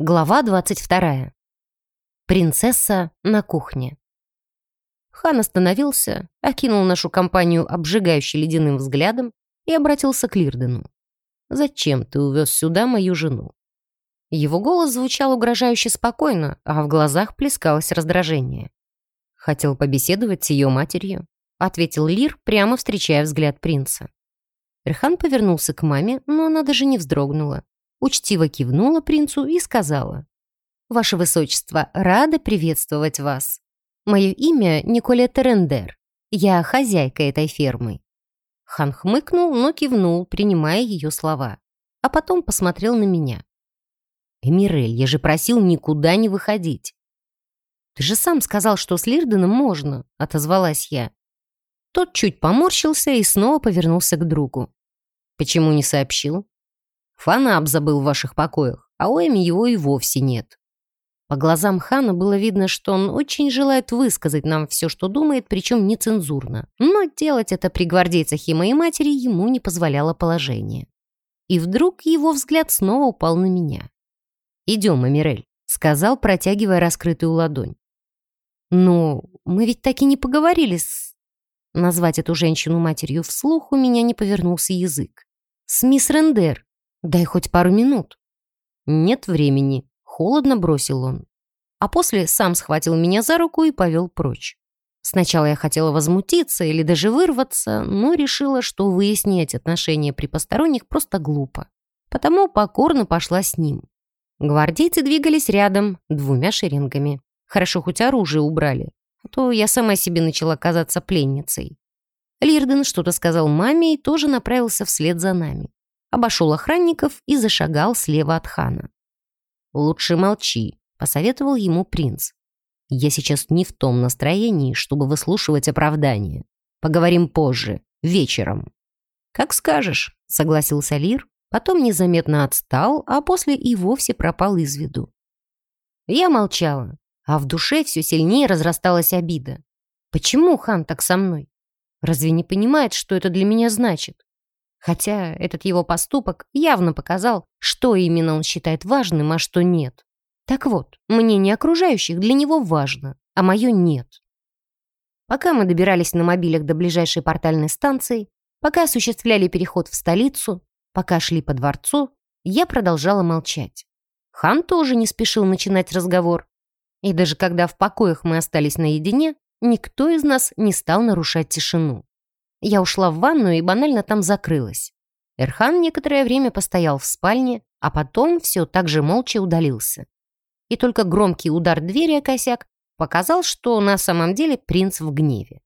Глава 22. Принцесса на кухне. Хан остановился, окинул нашу компанию обжигающим ледяным взглядом и обратился к Лирдену. «Зачем ты увез сюда мою жену?» Его голос звучал угрожающе спокойно, а в глазах плескалось раздражение. «Хотел побеседовать с ее матерью», — ответил Лир, прямо встречая взгляд принца. Эрхан повернулся к маме, но она даже не вздрогнула учтиво кивнула принцу и сказала. «Ваше Высочество, рада приветствовать вас. Мое имя Николета Рендер. Я хозяйка этой фермы». Хан хмыкнул, но кивнул, принимая ее слова. А потом посмотрел на меня. «Эмирель, я же просил никуда не выходить». «Ты же сам сказал, что с Лирденом можно», — отозвалась я. Тот чуть поморщился и снова повернулся к другу. «Почему не сообщил?» Фанаб забыл в ваших покоях, а у Эми его и вовсе нет». По глазам Хана было видно, что он очень желает высказать нам все, что думает, причем нецензурно. Но делать это при гвардейцах и моей матери ему не позволяло положение. И вдруг его взгляд снова упал на меня. «Идем, Амирель», — сказал, протягивая раскрытую ладонь. «Ну, мы ведь так и не поговорили с...» Назвать эту женщину матерью вслух у меня не повернулся язык. «С мисс Рендер. Дай хоть пару минут». «Нет времени», — холодно бросил он. А после сам схватил меня за руку и повел прочь. Сначала я хотела возмутиться или даже вырваться, но решила, что выяснять отношения при посторонних просто глупо. Потому покорно пошла с ним. Гвардейцы двигались рядом, двумя шеренгами. Хорошо, хоть оружие убрали, а то я сама себе начала казаться пленницей. Лирден что-то сказал маме и тоже направился вслед за нами обошел охранников и зашагал слева от хана. «Лучше молчи», — посоветовал ему принц. «Я сейчас не в том настроении, чтобы выслушивать оправдания. Поговорим позже, вечером». «Как скажешь», — согласился Лир, потом незаметно отстал, а после и вовсе пропал из виду. Я молчала, а в душе все сильнее разрасталась обида. Почему хан так со мной? Разве не понимает, что это для меня значит? Хотя этот его поступок явно показал, что именно он считает важным, а что нет. Так вот, мнение окружающих для него важно, а мое нет. Пока мы добирались на мобилях до ближайшей портальной станции, пока осуществляли переход в столицу, пока шли по дворцу, я продолжала молчать. Хан тоже не спешил начинать разговор. И даже когда в покоях мы остались наедине, никто из нас не стал нарушать тишину. Я ушла в ванную и банально там закрылась. Эрхан некоторое время постоял в спальне, а потом все так же молча удалился. И только громкий удар двери о косяк показал, что на самом деле принц в гневе.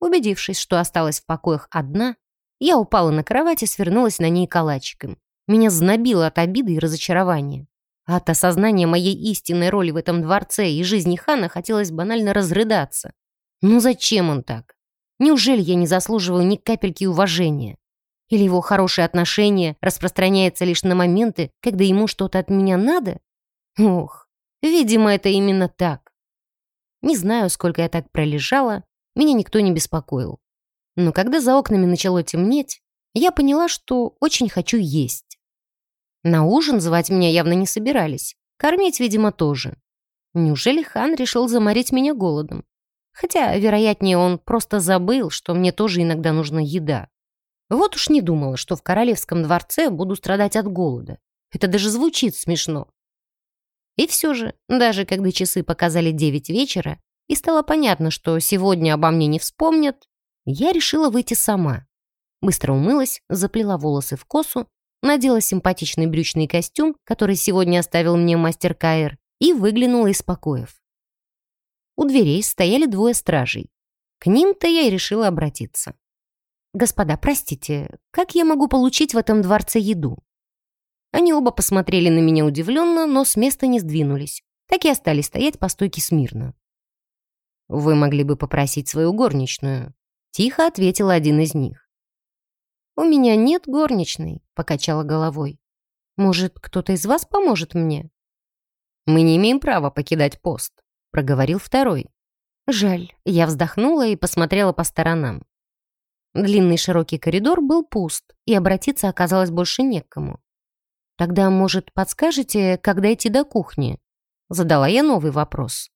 Убедившись, что осталась в покоях одна, я упала на кровать и свернулась на ней калачиком. Меня знобило от обиды и разочарования. А от осознания моей истинной роли в этом дворце и жизни хана хотелось банально разрыдаться. Ну зачем он так? Неужели я не заслуживаю ни капельки уважения? Или его хорошее отношение распространяется лишь на моменты, когда ему что-то от меня надо? Ох, видимо, это именно так. Не знаю, сколько я так пролежала, меня никто не беспокоил. Но когда за окнами начало темнеть, я поняла, что очень хочу есть. На ужин звать меня явно не собирались, кормить, видимо, тоже. Неужели хан решил заморить меня голодом? Хотя, вероятнее, он просто забыл, что мне тоже иногда нужна еда. Вот уж не думала, что в королевском дворце буду страдать от голода. Это даже звучит смешно. И все же, даже когда часы показали девять вечера, и стало понятно, что сегодня обо мне не вспомнят, я решила выйти сама. Быстро умылась, заплела волосы в косу, надела симпатичный брючный костюм, который сегодня оставил мне мастер Каэр, и выглянула из покоев. У дверей стояли двое стражей. К ним-то я и решила обратиться. «Господа, простите, как я могу получить в этом дворце еду?» Они оба посмотрели на меня удивленно, но с места не сдвинулись. Так и остались стоять по стойке смирно. «Вы могли бы попросить свою горничную», — тихо ответил один из них. «У меня нет горничной», — покачала головой. «Может, кто-то из вас поможет мне?» «Мы не имеем права покидать пост», — проговорил второй. Жаль, я вздохнула и посмотрела по сторонам. Длинный широкий коридор был пуст, и обратиться оказалось больше некому. «Тогда, может, подскажете, когда идти до кухни?» Задала я новый вопрос.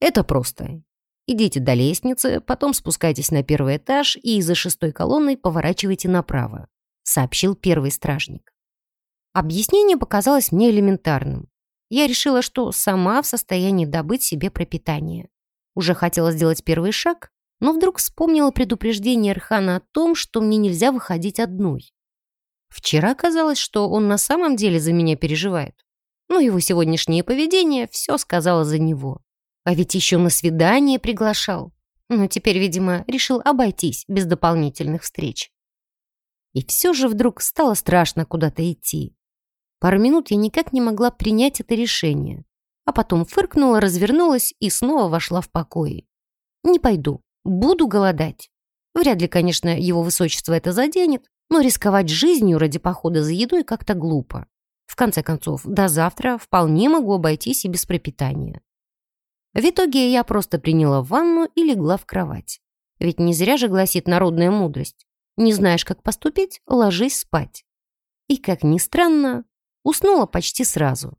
«Это просто. Идите до лестницы, потом спускайтесь на первый этаж и за шестой колонной поворачивайте направо», сообщил первый стражник. Объяснение показалось мне элементарным. Я решила, что сама в состоянии добыть себе пропитание. Уже хотела сделать первый шаг, но вдруг вспомнила предупреждение Эрхана о том, что мне нельзя выходить одной. Вчера казалось, что он на самом деле за меня переживает. Но его сегодняшнее поведение все сказало за него. А ведь еще на свидание приглашал. Но теперь, видимо, решил обойтись без дополнительных встреч. И все же вдруг стало страшно куда-то идти. Пару минут я никак не могла принять это решение. А потом фыркнула, развернулась и снова вошла в покои. Не пойду, буду голодать. Вряд ли, конечно, его высочество это заденет, но рисковать жизнью ради похода за едой как-то глупо. В конце концов, до завтра вполне могу обойтись и без пропитания. В итоге я просто приняла ванну и легла в кровать. Ведь не зря же гласит народная мудрость. Не знаешь, как поступить, ложись спать. И, как ни странно, уснула почти сразу.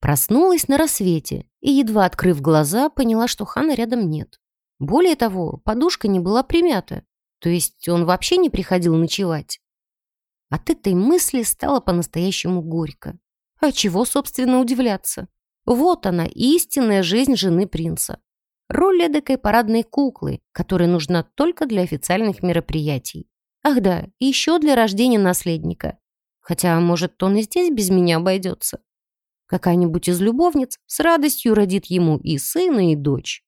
Проснулась на рассвете и, едва открыв глаза, поняла, что Хана рядом нет. Более того, подушка не была примята, то есть он вообще не приходил ночевать. От этой мысли стало по-настоящему горько. А чего, собственно, удивляться? Вот она, истинная жизнь жены принца. Роль эдакой парадной куклы, которая нужна только для официальных мероприятий. Ах да, еще для рождения наследника. Хотя, может, он и здесь без меня обойдется. Какая-нибудь из любовниц с радостью родит ему и сына, и дочь.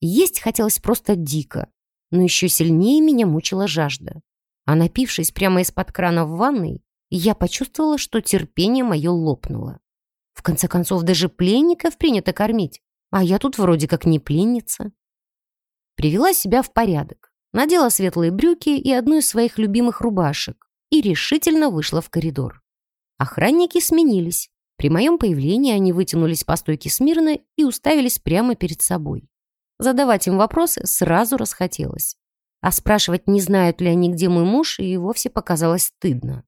Есть хотелось просто дико но еще сильнее меня мучила жажда. А напившись прямо из-под крана в ванной, я почувствовала, что терпение мое лопнуло. В конце концов, даже пленников принято кормить, а я тут вроде как не пленница. Привела себя в порядок, надела светлые брюки и одну из своих любимых рубашек и решительно вышла в коридор. Охранники сменились. При моем появлении они вытянулись по стойке смирно и уставились прямо перед собой. Задавать им вопросы сразу расхотелось. А спрашивать, не знают ли они, где мой муж, и вовсе показалось стыдно.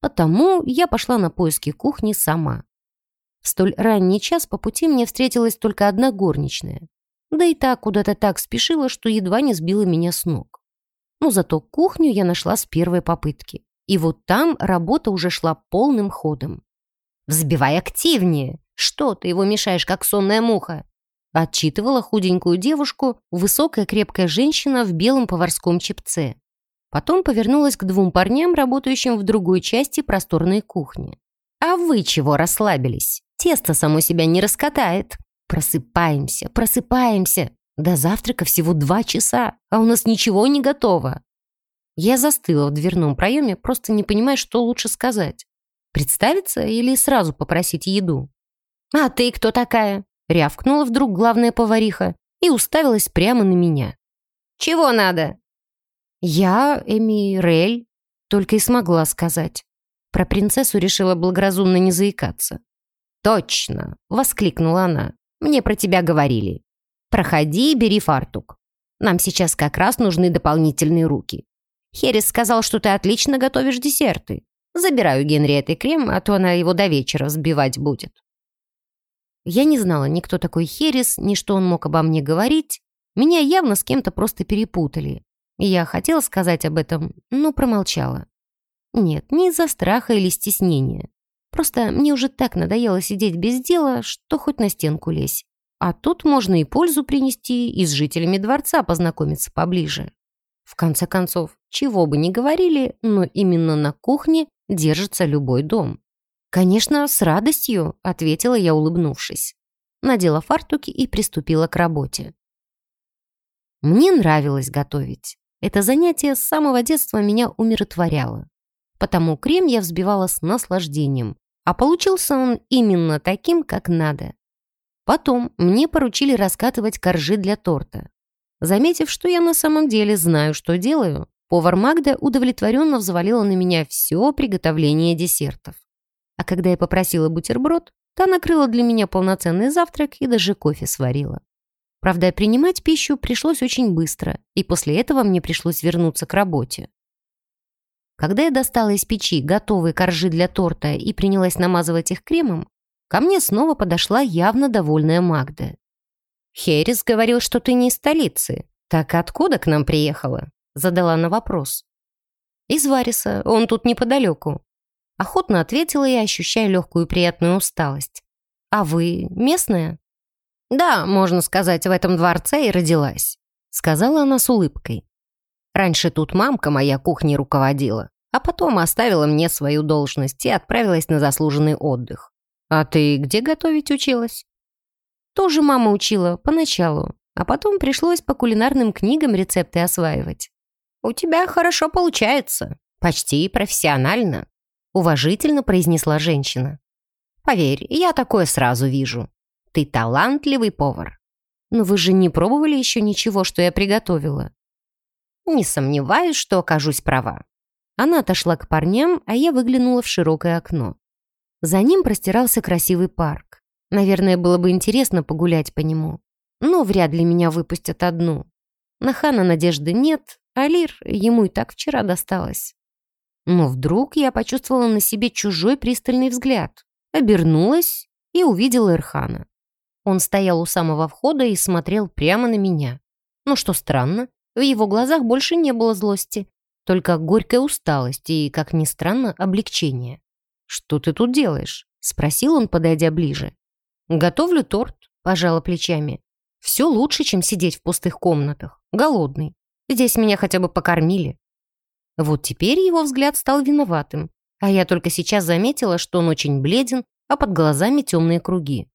Потому я пошла на поиски кухни сама. В столь ранний час по пути мне встретилась только одна горничная. Да и та куда-то так спешила, что едва не сбила меня с ног. Но зато кухню я нашла с первой попытки. И вот там работа уже шла полным ходом. «Взбивай активнее! Что ты его мешаешь, как сонная муха?» Отчитывала худенькую девушку высокая крепкая женщина в белом поварском чепце. Потом повернулась к двум парням, работающим в другой части просторной кухни. «А вы чего расслабились? Тесто само себя не раскатает. Просыпаемся, просыпаемся. До завтрака всего два часа, а у нас ничего не готово». Я застыла в дверном проеме, просто не понимая, что лучше сказать. Представиться или сразу попросить еду? «А ты кто такая?» Рявкнула вдруг главная повариха и уставилась прямо на меня. «Чего надо?» «Я Эмирель», только и смогла сказать. Про принцессу решила благоразумно не заикаться. «Точно!» — воскликнула она. «Мне про тебя говорили. Проходи и бери фартук. Нам сейчас как раз нужны дополнительные руки. Херес сказал, что ты отлично готовишь десерты. Забираю Генриетты крем, а то она его до вечера взбивать будет». Я не знала ни кто такой Херес, ни что он мог обо мне говорить. Меня явно с кем-то просто перепутали. Я хотела сказать об этом, но промолчала. Нет, не из-за страха или стеснения. Просто мне уже так надоело сидеть без дела, что хоть на стенку лезь. А тут можно и пользу принести, и с жителями дворца познакомиться поближе. В конце концов, чего бы ни говорили, но именно на кухне держится любой дом. «Конечно, с радостью», — ответила я, улыбнувшись. Надела фартуки и приступила к работе. Мне нравилось готовить. Это занятие с самого детства меня умиротворяло. Потому крем я взбивала с наслаждением, а получился он именно таким, как надо. Потом мне поручили раскатывать коржи для торта. Заметив, что я на самом деле знаю, что делаю, повар Магда удовлетворенно взвалила на меня все приготовление десертов. А когда я попросила бутерброд, та накрыла для меня полноценный завтрак и даже кофе сварила. Правда, принимать пищу пришлось очень быстро, и после этого мне пришлось вернуться к работе. Когда я достала из печи готовые коржи для торта и принялась намазывать их кремом, ко мне снова подошла явно довольная Магда. «Херис говорил, что ты не из столицы. Так откуда к нам приехала?» Задала на вопрос. «Из Вариса, он тут неподалеку». Охотно ответила я, ощущая легкую приятную усталость. «А вы местная?» «Да, можно сказать, в этом дворце и родилась», сказала она с улыбкой. «Раньше тут мамка моя кухней руководила, а потом оставила мне свою должность и отправилась на заслуженный отдых. А ты где готовить училась?» Тоже мама учила, поначалу, а потом пришлось по кулинарным книгам рецепты осваивать. «У тебя хорошо получается, почти профессионально», уважительно произнесла женщина. «Поверь, я такое сразу вижу. Ты талантливый повар. Но вы же не пробовали еще ничего, что я приготовила?» «Не сомневаюсь, что окажусь права». Она отошла к парням, а я выглянула в широкое окно. За ним простирался красивый парк. Наверное, было бы интересно погулять по нему. Но вряд ли меня выпустят одну. На Хана надежды нет, а Лир ему и так вчера досталось. Но вдруг я почувствовала на себе чужой пристальный взгляд. Обернулась и увидела Эрхана. Он стоял у самого входа и смотрел прямо на меня. Но что странно, в его глазах больше не было злости, только горькая усталость и, как ни странно, облегчение. «Что ты тут делаешь?» — спросил он, подойдя ближе. «Готовлю торт», — пожала плечами. «Все лучше, чем сидеть в пустых комнатах. Голодный. Здесь меня хотя бы покормили». Вот теперь его взгляд стал виноватым, а я только сейчас заметила, что он очень бледен, а под глазами темные круги.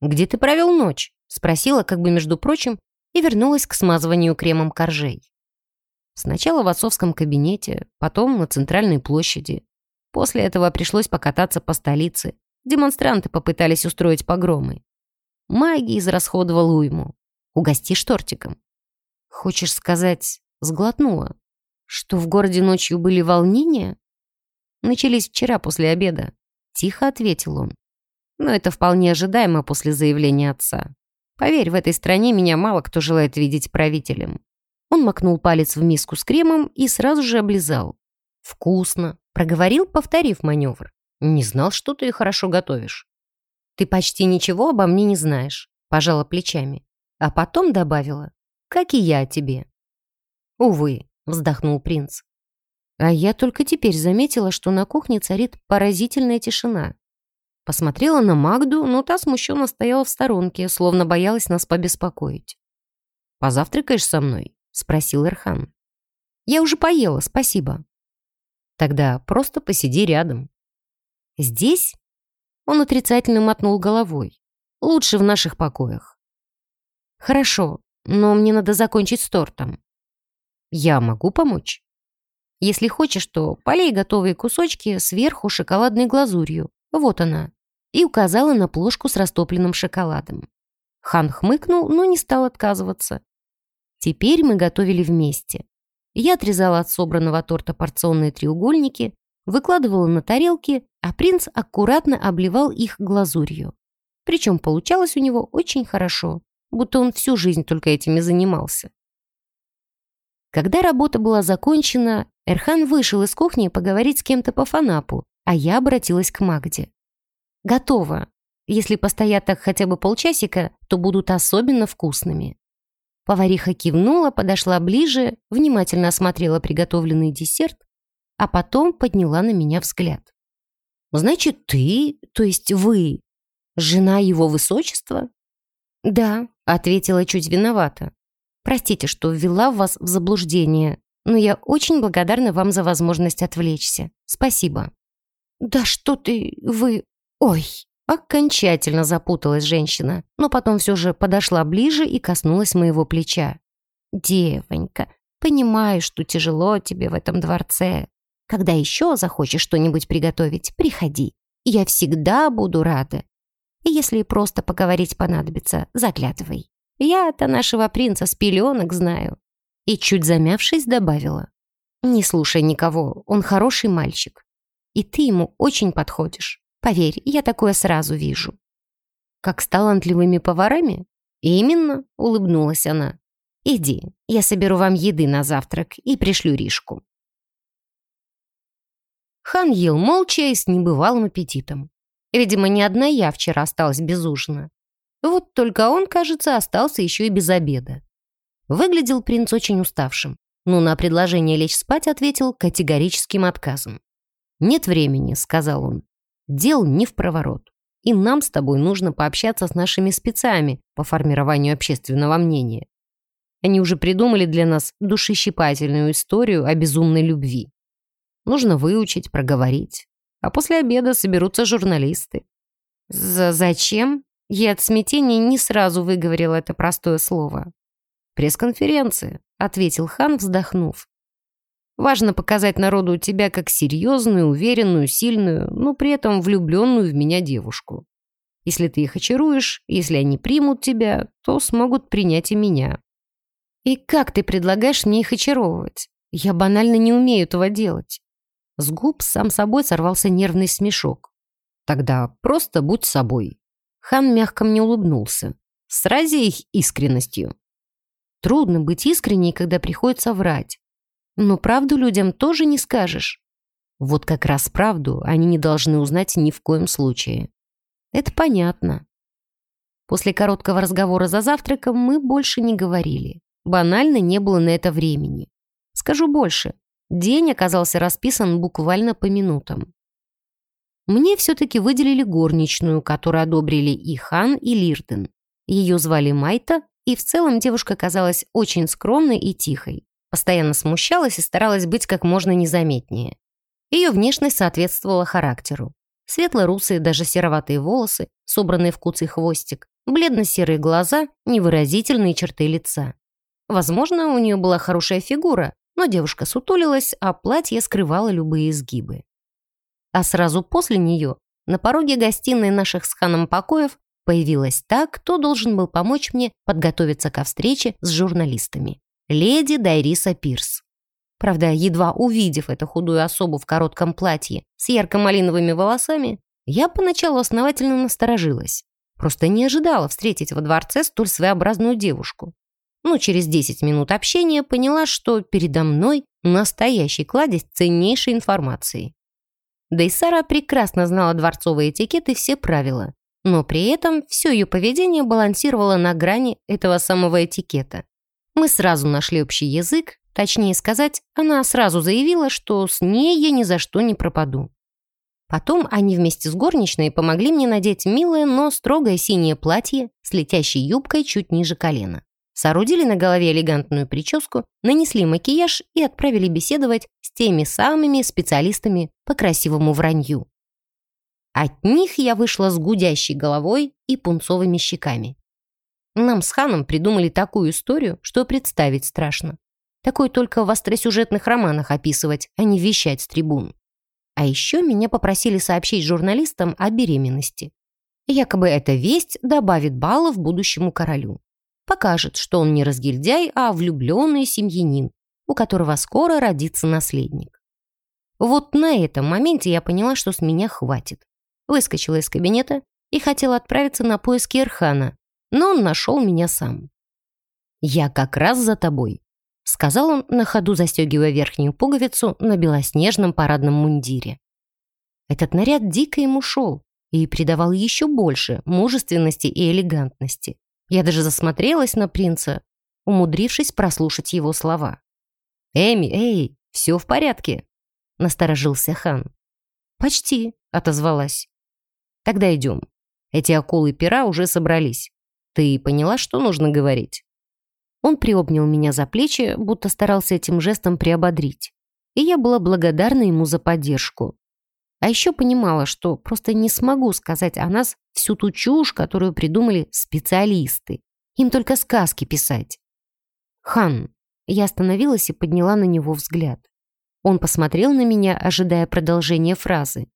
«Где ты провел ночь?» — спросила, как бы между прочим, и вернулась к смазыванию кремом коржей. Сначала в отцовском кабинете, потом на центральной площади. После этого пришлось покататься по столице, Демонстранты попытались устроить погромы. Маги израсходовал уйму. Угостишь тортиком. Хочешь сказать, сглотнула, что в городе ночью были волнения? Начались вчера после обеда. Тихо ответил он. Но это вполне ожидаемо после заявления отца. Поверь, в этой стране меня мало кто желает видеть правителем. Он макнул палец в миску с кремом и сразу же облизал. «Вкусно», — проговорил, повторив маневр. «Не знал, что ты хорошо готовишь». «Ты почти ничего обо мне не знаешь», — пожала плечами. А потом добавила, «как и я о тебе». «Увы», — вздохнул принц. А я только теперь заметила, что на кухне царит поразительная тишина. Посмотрела на Магду, но та смущенно стояла в сторонке, словно боялась нас побеспокоить. «Позавтракаешь со мной?» — спросил Эрхан. «Я уже поела, спасибо». «Тогда просто посиди рядом», Здесь? Он отрицательно мотнул головой. Лучше в наших покоях. Хорошо, но мне надо закончить с тортом. Я могу помочь? Если хочешь, то полей готовые кусочки сверху шоколадной глазурью. Вот она. И указала на плошку с растопленным шоколадом. Хан хмыкнул, но не стал отказываться. Теперь мы готовили вместе. Я отрезала от собранного торта порционные треугольники, выкладывала на тарелки, а принц аккуратно обливал их глазурью. Причем получалось у него очень хорошо, будто он всю жизнь только этим и занимался. Когда работа была закончена, Эрхан вышел из кухни поговорить с кем-то по фанапу, а я обратилась к Магде. «Готово. Если постоять так хотя бы полчасика, то будут особенно вкусными». Повариха кивнула, подошла ближе, внимательно осмотрела приготовленный десерт а потом подняла на меня взгляд. «Значит, ты, то есть вы, жена его высочества?» «Да», — ответила чуть виновата. «Простите, что ввела вас в заблуждение, но я очень благодарна вам за возможность отвлечься. Спасибо». «Да что ты, вы... Ой!» Окончательно запуталась женщина, но потом все же подошла ближе и коснулась моего плеча. «Девонька, понимаю, что тяжело тебе в этом дворце, когда еще захочешь что-нибудь приготовить, приходи. Я всегда буду рада. И если просто поговорить понадобится, заглядывай. Я-то нашего принца с пеленок знаю». И чуть замявшись, добавила. «Не слушай никого, он хороший мальчик. И ты ему очень подходишь. Поверь, я такое сразу вижу». «Как с талантливыми поварами?» «Именно», — улыбнулась она. «Иди, я соберу вам еды на завтрак и пришлю Ришку». Хан ел молча и с небывалым аппетитом. Видимо, не одна я вчера осталась без ужина. Вот только он, кажется, остался еще и без обеда. Выглядел принц очень уставшим, но на предложение лечь спать ответил категорическим отказом. «Нет времени», — сказал он. «Дел не в проворот. И нам с тобой нужно пообщаться с нашими спецами по формированию общественного мнения. Они уже придумали для нас душещипательную историю о безумной любви. Нужно выучить, проговорить. А после обеда соберутся журналисты. За «Зачем?» Я от смятения не сразу выговорила это простое слово. «Пресс-конференция», — ответил хан, вздохнув. «Важно показать народу тебя как серьезную, уверенную, сильную, но при этом влюбленную в меня девушку. Если ты их очаруешь, если они примут тебя, то смогут принять и меня». «И как ты предлагаешь мне их очаровывать? Я банально не умею этого делать». С губ сам собой сорвался нервный смешок. «Тогда просто будь собой», Хан мягко мне улыбнулся. Срази их искренностью. Трудно быть искренней, когда приходится врать. Но правду людям тоже не скажешь. Вот как раз правду они не должны узнать ни в коем случае. Это понятно. После короткого разговора за завтраком мы больше не говорили. Банально не было на это времени. Скажу больше. День оказался расписан буквально по минутам. Мне все-таки выделили горничную, которую одобрили и Хан, и Лирден. Ее звали Майта, и в целом девушка казалась очень скромной и тихой. Постоянно смущалась и старалась быть как можно незаметнее. Ее внешность соответствовала характеру. Светло-русые, даже сероватые волосы, собранные в куцый хвостик, бледно-серые глаза, невыразительные черты лица. Возможно, у нее была хорошая фигура, но девушка сутулилась, а платье скрывало любые изгибы. А сразу после нее на пороге гостиной наших с ханом покоев появилась та, кто должен был помочь мне подготовиться ко встрече с журналистами. Леди Дайриса Пирс. Правда, едва увидев эту худую особу в коротком платье с ярко-малиновыми волосами, я поначалу основательно насторожилась. Просто не ожидала встретить во дворце столь своеобразную девушку. Но через 10 минут общения поняла, что передо мной настоящий кладезь ценнейшей информации. Да прекрасно знала дворцовый этикет и все правила. Но при этом все ее поведение балансировало на грани этого самого этикета. Мы сразу нашли общий язык, точнее сказать, она сразу заявила, что с ней я ни за что не пропаду. Потом они вместе с горничной помогли мне надеть милое, но строгое синее платье с летящей юбкой чуть ниже колена соорудили на голове элегантную прическу, нанесли макияж и отправили беседовать с теми самыми специалистами по красивому вранью. От них я вышла с гудящей головой и пунцовыми щеками. Нам с Ханом придумали такую историю, что представить страшно. Такое только в остросюжетных романах описывать, а не вещать с трибун. А еще меня попросили сообщить журналистам о беременности. Якобы эта весть добавит баллов будущему королю покажет, что он не разгильдяй, а влюбленный семьянин, у которого скоро родится наследник. Вот на этом моменте я поняла, что с меня хватит. Выскочила из кабинета и хотела отправиться на поиски Эрхана, но он нашел меня сам. «Я как раз за тобой», — сказал он, на ходу застегивая верхнюю пуговицу на белоснежном парадном мундире. Этот наряд дико ему шел и придавал еще больше мужественности и элегантности. Я даже засмотрелась на принца, умудрившись прослушать его слова. «Эми, эй, все в порядке?» — насторожился хан. «Почти», — отозвалась. «Тогда идем. Эти акулы пера уже собрались. Ты поняла, что нужно говорить?» Он приобнял меня за плечи, будто старался этим жестом приободрить. И я была благодарна ему за поддержку. А еще понимала, что просто не смогу сказать о нас всю ту чушь, которую придумали специалисты. Им только сказки писать. Хан. Я остановилась и подняла на него взгляд. Он посмотрел на меня, ожидая продолжения фразы.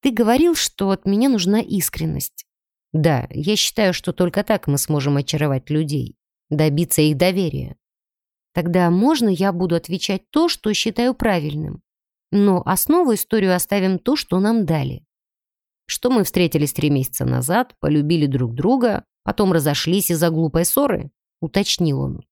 «Ты говорил, что от меня нужна искренность». «Да, я считаю, что только так мы сможем очаровать людей, добиться их доверия». «Тогда можно я буду отвечать то, что считаю правильным?» Но основу историю оставим то, что нам дали. Что мы встретились три месяца назад, полюбили друг друга, потом разошлись из-за глупой ссоры, уточнил он.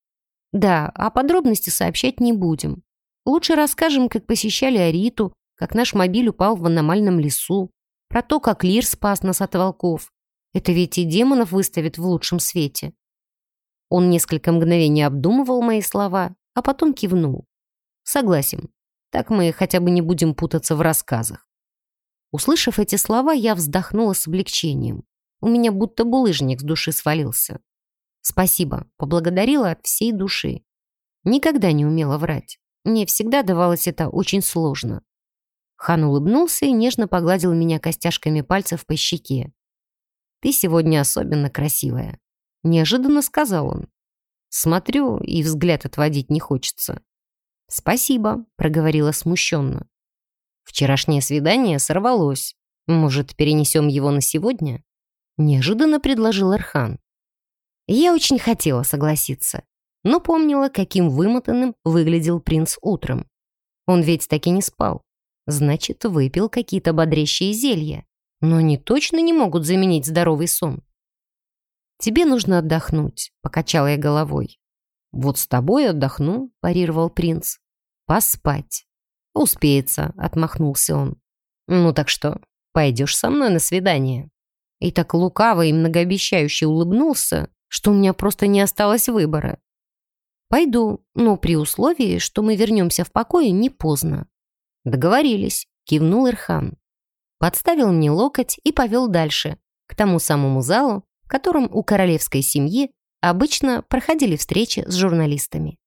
Да, а подробности сообщать не будем. Лучше расскажем, как посещали Ариту, как наш мобиль упал в аномальном лесу, про то, как Лир спас нас от волков. Это ведь и демонов выставит в лучшем свете. Он несколько мгновений обдумывал мои слова, а потом кивнул. Согласен. Так мы хотя бы не будем путаться в рассказах. Услышав эти слова, я вздохнула с облегчением. У меня будто булыжник с души свалился. Спасибо, поблагодарила от всей души. Никогда не умела врать. Мне всегда давалось это очень сложно. Хан улыбнулся и нежно погладил меня костяшками пальцев по щеке. «Ты сегодня особенно красивая», — неожиданно сказал он. Смотрю, и взгляд отводить не хочется. «Спасибо», — проговорила смущенно. «Вчерашнее свидание сорвалось. Может, перенесем его на сегодня?» Неожиданно предложил Архан. Я очень хотела согласиться, но помнила, каким вымотанным выглядел принц утром. Он ведь таки не спал. Значит, выпил какие-то бодрящие зелья. Но они точно не могут заменить здоровый сон. «Тебе нужно отдохнуть», — покачала я головой. «Вот с тобой отдохну», — парировал принц. «Поспать». «Успеется», — отмахнулся он. «Ну так что, пойдешь со мной на свидание?» И так лукаво и многообещающе улыбнулся, что у меня просто не осталось выбора. «Пойду, но при условии, что мы вернемся в покое не поздно». «Договорились», — кивнул Ирхан. Подставил мне локоть и повел дальше, к тому самому залу, в котором у королевской семьи обычно проходили встречи с журналистами.